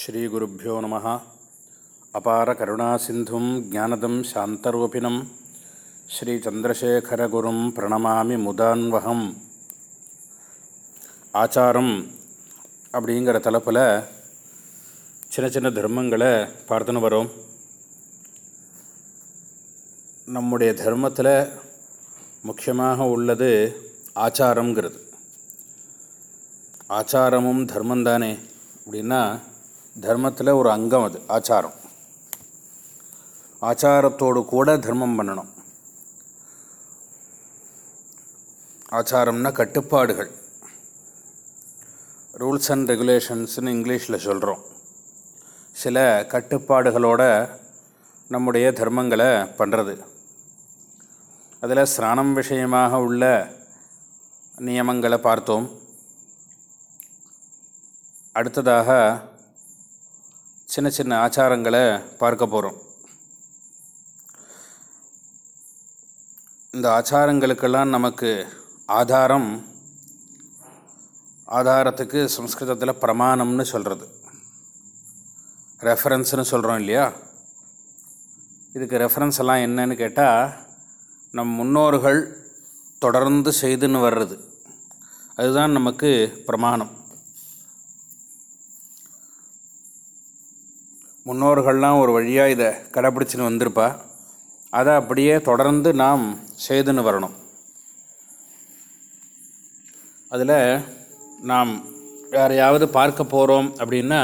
ஸ்ரீகுருப்போ நம. அபார கருணாசிந்தும் ஜானதம் சாந்தரூபிணம். ஸ்ரீச்சந்திரசேகரகுரும் பிரணமாமி முதான்வகம். ஆச்சாரம் அப்படிங்கிற தலைப்பில் சின்ன சின்ன தர்மங்களை பார்த்துன்னு வரோம். நம்முடைய தர்மத்தில் முக்கியமாக உள்ளது ஆச்சாரங்கிறது ஆச்சாரமும் தர்மம் தானே அப்படின்னா தர்மத்தில் ஒரு அங்கம் அது ஆச்சாரம். ஆச்சாரத்தோடு கூட தர்மம் பண்ணணும். ஆச்சாரம்னா கட்டுப்பாடுகள். ரூல்ஸ் அண்ட் ரெகுலேஷன்ஸ்னு இங்கிலீஷில் சொல்கிறோம் சில கட்டுப்பாடுகளோட நம்முடைய தர்மங்களை பண்ணுறது அதில் ஸ்நானம் விஷயமாக உள்ள நியமங்களை பார்த்தோம். அடுத்ததாக சின்ன சின்ன ஆச்சாரங்களை பார்க்க போகிறோம் இந்த ஆச்சாரங்களுக்கெல்லாம் நமக்கு ஆதாரம் ஆதாரத்துக்கு சம்ஸ்கிருதத்தில் பிரமாணம்னு சொல்கிறது ரெஃபரன்ஸ்னு சொல்கிறோம் இல்லையா? இதுக்கு ரெஃபரன்ஸ் எல்லாம் என்னன்னு கேட்டால் நம் முன்னோர்கள் தொடர்ந்து செய்துன்னு வர்றது. அதுதான் நமக்கு பிரமாணம். முன்னோர்கள்லாம் ஒரு வழியாக இதை கடைப்பிடிச்சின்னு வந்திருப்பா. அதை அப்படியே தொடர்ந்து நாம் செய்துன்னு வரணும். அதில் நாம் யாரையாவது பார்க்க போகிறோம் அப்படின்னா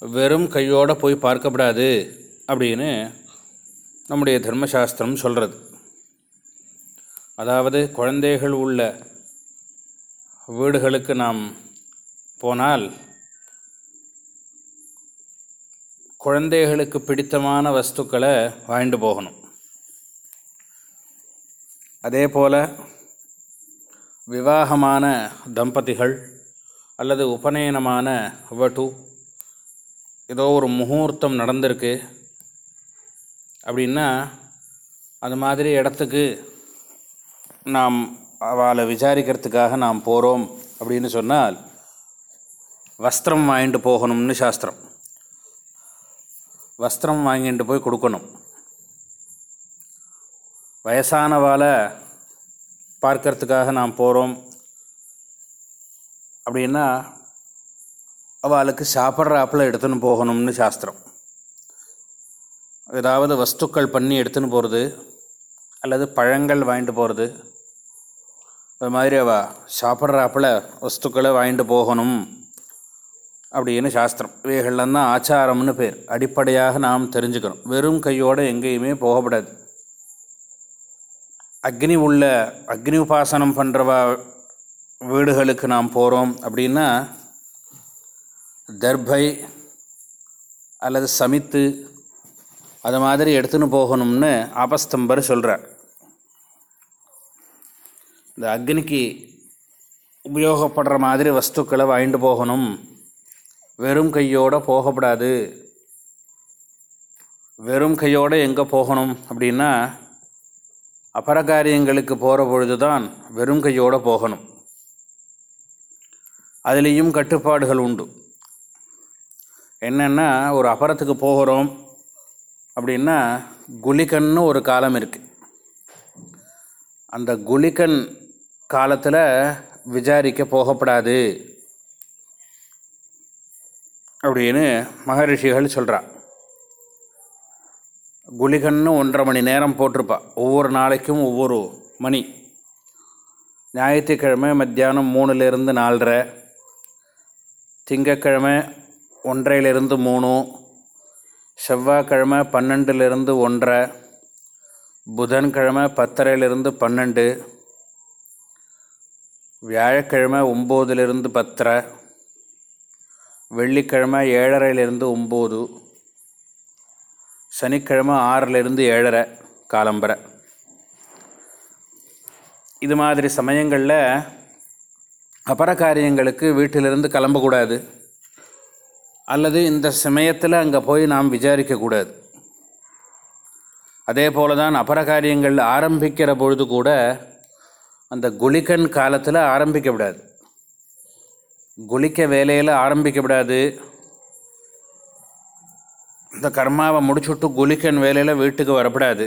வெறும் கையோடு போய் பார்க்கப்படாது அப்படின்னு நம்முடைய தர்மசாஸ்திரம் சொல்கிறது அதாவது குழந்தைகள் உள்ள வீடுகளுக்கு நாம் போனால் குழந்தைகளுக்கு பிடித்தமான வஸ்துக்களை வாங்கிட்டு போகணும். அதே போல் விவாகமான தம்பதிகள் அல்லது உபநயனமான வட்டு ஏதோ ஒரு முகூர்த்தம் நடந்திருக்கு அப்படின்னா அது மாதிரி இடத்துக்கு நாம் அவளை விசாரிக்கிறதுக்காக நாம் போகிறோம் அப்படின்னு சொன்னால் வஸ்திரம் வாங்கிட்டு போகணும்னு சாஸ்திரம். வஸ்திரம் வாங்கிட்டு போய் கொடுக்கணும். வயசானவாளை பார்க்கறதுக்காக நாம் போகிறோம் அப்படின்னா அவளுக்கு சாப்பிட்ற ஆப்பில் எடுத்துன்னு போகணும்னு சாஸ்திரம். ஏதாவது வஸ்துக்கள் பண்ணி எடுத்துன்னு போகிறது அல்லது பழங்கள் வாங்கிட்டு போகிறது அது மாதிரி அவள் சாப்பிட்ற ஆப்பில் வஸ்துக்களை வாங்கிட்டு போகணும். அப்படின்னு சாஸ்திரம். இவைகள்லாம் தான் ஆச்சாரம்னு பேர். அடிப்படையாக நாம் தெரிஞ்சுக்கணும். வெறும் கையோடு எங்கேயுமே போகப்படாது. அக்னி உள்ள அக்னி உபாசனம் பண்ணுறவ வீடுகளுக்கு நாம் போகிறோம் அப்படின்னா தர்பை அல்லது சமித்து அது மாதிரி எடுத்துன்னு போகணும்னு ஆபஸ்தம்பர் சொல்கிறார் இந்த அக்னிக்கு உபயோகப்படுற மாதிரி வஸ்துக்களை வாங்கிட்டு போகணும். வெறும் கையோடு போகப்படாது. வெறும் கையோடு எங்கே போகணும் அப்படின்னா அபரகாரியங்களுக்கு போகிற பொழுது தான் வெறும் கையோடு போகணும். அதுலேயும் கட்டுப்பாடுகள் உண்டு. என்னென்னா ஒரு அபரத்துக்கு போகிறோம் அப்படின்னா குலிகன்னு ஒரு காலம் இருக்குது அந்த குலிகன் காலத்தில் விசாரிக்க போகப்படாது. அப்படின்னு மகரிஷிகள் சொல்கிறா குளிகன்னு ஒன்றரை மணி நேரம் போட்டிருப்பா. ஒவ்வொரு நாளைக்கும் ஒவ்வொரு மணி. ஞாயிற்றுக்கிழமை மத்தியானம் மூணுலேருந்து நாலரை. திங்கக்கிழமை ஒன்றையிலிருந்து மூணு. செவ்வாய்க்கிழமை பன்னெண்டுலேருந்து ஒன்றரை. புதன்கிழமை பத்தரையிலிருந்து பன்னெண்டு. வியாழக்கிழமை ஒம்போதுலேருந்து பத்தரை. வெள்ளிக்கிழமை ஏழரையிலிருந்து ஒம்பது சனிக்கிழமை ஆறிலிருந்து ஏழரை காலம்பரை இது மாதிரி சமயங்களில் அபர காரியங்களுக்கு வீட்டிலிருந்து கிளம்பக்கூடாது. அல்லது இந்த சமயத்தில் அங்கே போய் நாம் விசாரிக்கக்கூடாது அதே போல தான் அபர காரியங்கள் ஆரம்பிக்கிற பொழுது கூட அந்த குளிக்கன் காலத்தில் ஆரம்பிக்க விடாது. குளிக்க வேலையில் ஆரம்பிக்கப்படாது. இந்த கர்மாவை முடிச்சுட்டு குலிக்கன் வேலையில் வீட்டுக்கு வரப்படாது.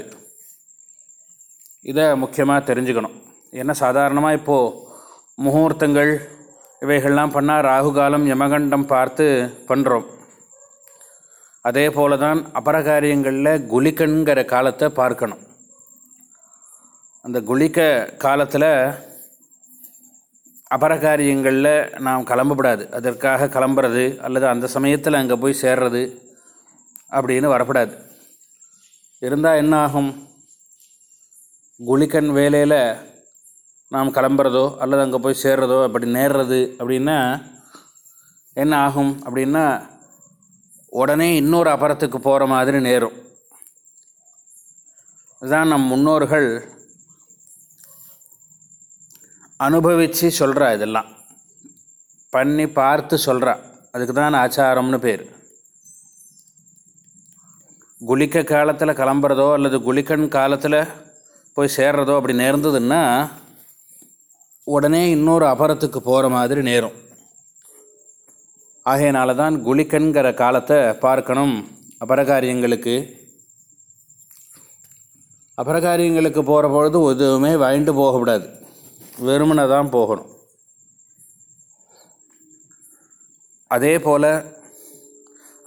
இதை முக்கியமாக தெரிஞ்சுக்கணும். ஏன்னா சாதாரணமாக இப்போது முகூர்த்தங்கள் இவைகள்லாம் பண்ணால் ராகுகாலம் யமகண்டம் பார்த்து பண்ணுறோம் அதே போல தான் அபரகாரியங்களில் குலிக்கன்கிற காலத்தை பார்க்கணும். அந்த குளிக்க காலத்தில் அபரகாரியங்களில் நாம் கிளம்பப்படாது. அதற்காக கிளம்புறது அல்லது அந்த சமயத்தில் அங்கே போய் சேர்றது அப்படின்னு வரப்படாது. இருந்தால் என்ன ஆகும் குளிக்கன் வேலையில் நாம் கிளம்புறதோ அல்லது அங்கே போய் சேர்றதோ அப்படி நேர்றது அப்படின்னா என்ன ஆகும் அப்படின்னா உடனே இன்னொரு அபரத்துக்கு போகிற மாதிரி நேரும். இதுதான் நம் முன்னோர்கள் அனுபவித்து சொல்கிறா இதெல்லாம். பண்ணி பார்த்து சொல்கிறா அதுக்கு தான் ஆச்சாரம்னு பேர். குளிக்க காலத்தில் கிளம்புறதோ அல்லது குளிக்கன் காலத்தில் போய் சேர்றதோ அப்படி நேர்ந்ததுன்னா உடனே இன்னொரு அபரத்துக்கு போகிற மாதிரி நேரும். ஆகையினால தான் குளிக்கன்கிற காலத்தை பார்க்கணும். அபரகாரியங்களுக்கு. அபரகாரியங்களுக்கு போகிற பொழுது எதுவுமே வாங்கிட்டு போகக்கூடாது. வெறுமனை தான் போகணும். அதே போல்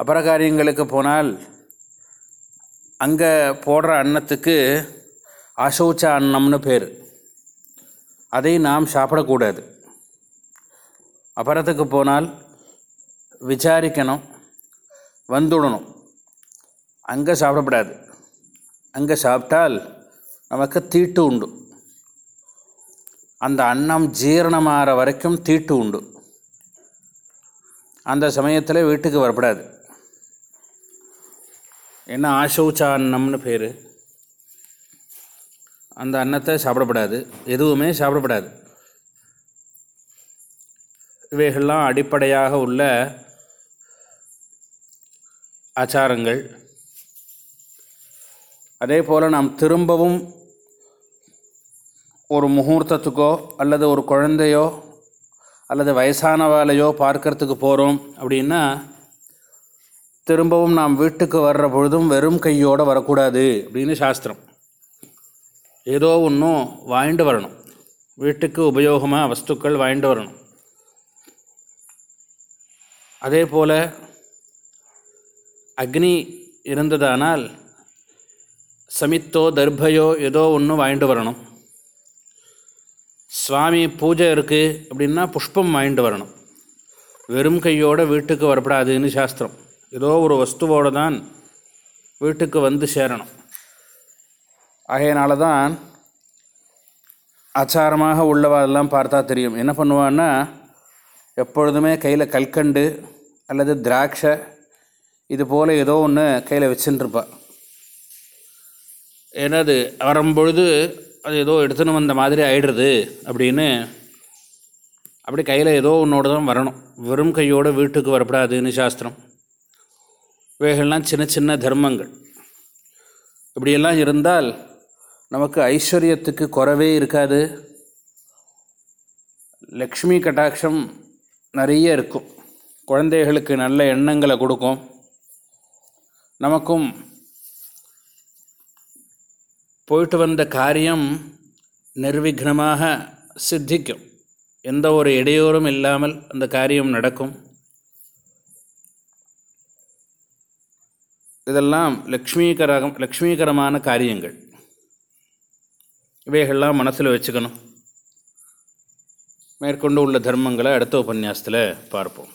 அபரகாரியங்களுக்கு போனால் அங்கே போடுற அன்னத்துக்கு அசௌச்ச அன்னம்னு பேர். அதை நாம் சாப்பிடக்கூடாது. அபரத்துக்கு போனால் விசாரிக்கணும் வந்துடணும். அங்கே சாப்பிடக்கூடாது அங்கே சாப்பிட்டால் நமக்கு தீட்டு உண்டு. அந்த அன்னம் ஜீரணமாகிற வரைக்கும் தீட்டு உண்டு. அந்த சமயத்தில் வீட்டுக்கு வரப்படாது. என்ன ஆசௌச்சா அன்னம்னு பேர்? அந்த அன்னத்தை சாப்பிடப்படாது. எதுவுமே சாப்பிடப்படாது. இவைகள்லாம் அடிப்படையாக உள்ள ஆச்சாரங்கள். அதே போல் நாம் திரும்பவும் ஒரு முகூர்த்தத்துக்கோ அல்லது ஒரு குழந்தையோ அல்லது வயசானவாளையோ பார்க்கறதுக்கு போகிறோம் அப்படின்னா திரும்பவும் நாம் வீட்டுக்கு வர்ற பொழுதும் வெறும் கையோடு வரக்கூடாது அப்படின்னு சாஸ்திரம். ஏதோ ஒன்றும் வாங்கிட்டு வரணும். வீட்டுக்கு உபயோகமாக வஸ்துக்கள் வாங்கிட்டு வரணும். அதே போல் அக்னி இருந்ததானால் சமித்தோ தர்பயோ ஏதோ ஒன்று வாங்கிட்டு வரணும். சுவாமி பூஜை இருக்குது அப்படின்னா புஷ்பம் வாங்கிட்டு வரணும். வெறும் கையோடு வீட்டுக்கு வரப்படாதுன்னு சாஸ்திரம். ஏதோ ஒரு வஸ்துவோடு தான் வீட்டுக்கு வந்து சேரணும். ஆகையினால தான் ஆச்சாரமாக உள்ளவாதெல்லாம் பார்த்தா தெரியும். என்ன பண்ணுவான்னா எப்பொழுதுமே கையில் கல்கண்டு அல்லது திராட்சை இது போல் ஏதோ ஒன்று கையில் வச்சுட்டுருப்பா ஏன்னா அது வரும்பொழுது அது ஏதோ எடுத்துன்னு வந்த மாதிரி ஆயிடுறது அப்படின்னு அப்படி கையில் ஏதோ ஒன்றோடு தான் வரணும். வெறும் கையோடு வீட்டுக்கு வரப்படாதுன்னு சாஸ்திரம். இவைகள்லாம் சின்ன சின்ன தர்மங்கள். இப்படியெல்லாம் இருந்தால் நமக்கு ஐஸ்வர்யத்துக்கு குறவே இருக்காது. லக்ஷ்மி கட்டாட்சம் நிறைய இருக்கும். குழந்தைகளுக்கு நல்ல எண்ணங்களை கொடுக்கும். நமக்கும் போயிட்டு வந்த காரியம் நிர்விக்னமாக சித்திக்கும். எந்த ஒரு இடையூறும் இல்லாமல் அந்த காரியம் நடக்கும். இதெல்லாம் லக்ஷ்மீகரம் லக்ஷ்மீகரமான காரியங்கள். இவைகள்லாம் மனசில் வச்சுக்கணும். மேற்கொண்டு உள்ள தர்மங்களை அடுத்த உபன்யாசத்தில் பார்ப்போம்.